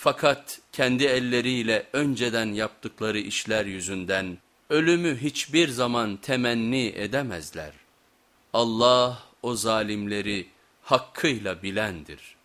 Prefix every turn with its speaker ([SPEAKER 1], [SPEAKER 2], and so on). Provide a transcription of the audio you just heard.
[SPEAKER 1] Fakat kendi elleriyle önceden yaptıkları işler yüzünden ölümü hiçbir zaman temenni edemezler. Allah o zalimleri hakkıyla bilendir.''